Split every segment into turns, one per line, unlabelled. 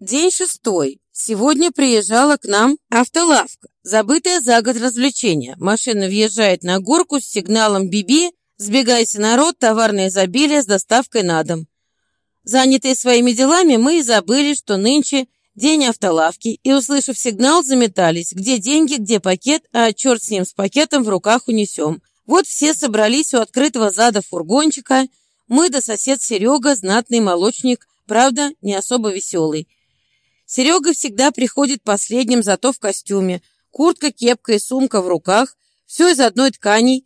День шестой. Сегодня приезжала к нам автолавка. Забытое за год развлечение. Машина въезжает на горку с сигналом «Биби», «Сбегайся, народ», товарное изобилие с доставкой на дом. Занятые своими делами, мы и забыли, что нынче день автолавки, и, услышав сигнал, заметались. Где деньги, где пакет, а черт с ним, с пакетом в руках унесем. Вот все собрались у открытого зада фургончика. Мы да сосед Серега, знатный молочник, правда, не особо веселый. Серега всегда приходит последним, зато в костюме. Куртка, кепка и сумка в руках. Все из одной ткани,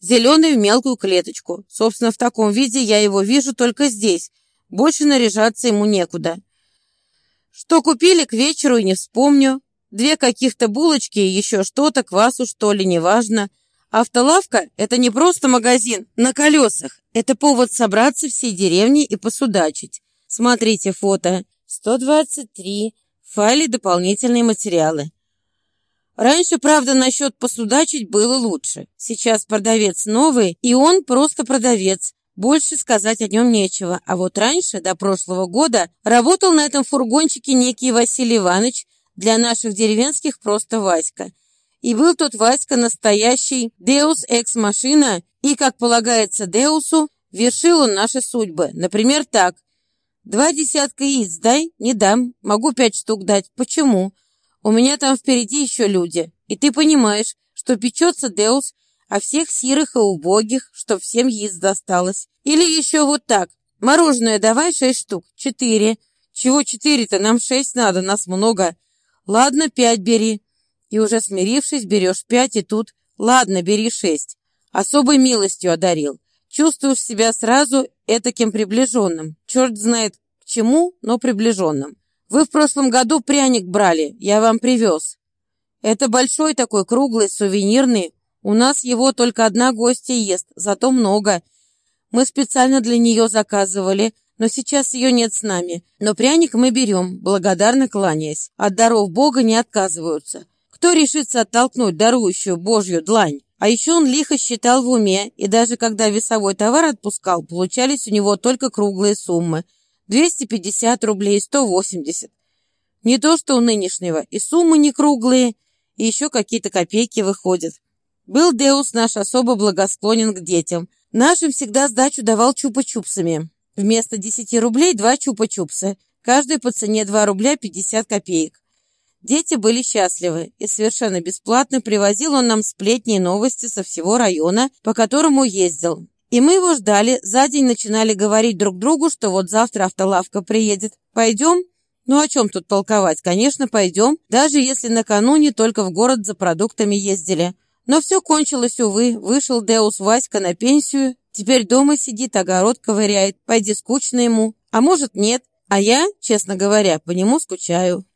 зеленой в мелкую клеточку. Собственно, в таком виде я его вижу только здесь. Больше наряжаться ему некуда. Что купили к вечеру и не вспомню. Две каких-то булочки и еще что-то, квасу что ли, неважно. Автолавка – это не просто магазин на колесах. Это повод собраться всей деревне и посудачить. Смотрите фото. 123. В файле дополнительные материалы. Раньше, правда, насчет посудачить было лучше. Сейчас продавец новый, и он просто продавец. Больше сказать о нем нечего. А вот раньше, до прошлого года, работал на этом фургончике некий Василий Иванович, для наших деревенских просто Васька. И был тот Васька настоящий Деус Экс-машина, и, как полагается Деусу, вершил он наши судьбы. Например, так. Два десятка яиц дай? Не дам. Могу пять штук дать. Почему? У меня там впереди еще люди. И ты понимаешь, что печется Деус о всех сирых и убогих, что всем яиц досталось. Или еще вот так. Мороженое давай шесть штук. Четыре. Чего четыре-то? Нам шесть надо, нас много. Ладно, пять бери. И уже смирившись, берешь пять, и тут... Ладно, бери шесть. Особой милостью одарил. Чувствуешь себя сразу этаким приближенным. Черт знает к чему, но приближенным. Вы в прошлом году пряник брали, я вам привез. Это большой такой, круглый, сувенирный. У нас его только одна гостья ест, зато много. Мы специально для нее заказывали, но сейчас ее нет с нами. Но пряник мы берем, благодарно кланяясь. От даров Бога не отказываются. Кто решится оттолкнуть дарующую Божью длань? А еще он лихо считал в уме, и даже когда весовой товар отпускал, получались у него только круглые суммы. 250 рублей, 180. Не то, что у нынешнего. И суммы не круглые, и еще какие-то копейки выходят. Был Деус наш особо благосклонен к детям. Нашим всегда сдачу давал чупа-чупсами. Вместо 10 рублей два чупа-чупса. Каждый по цене 2 рубля 50 копеек. Дети были счастливы, и совершенно бесплатно привозил он нам сплетни и новости со всего района, по которому ездил. И мы его ждали, за день начинали говорить друг другу, что вот завтра автолавка приедет. Пойдем? Ну о чем тут толковать? Конечно, пойдем, даже если накануне только в город за продуктами ездили. Но все кончилось, увы. Вышел Деус Васька на пенсию, теперь дома сидит, огород ковыряет. Пойди скучно ему. А может, нет. А я, честно говоря, по нему скучаю.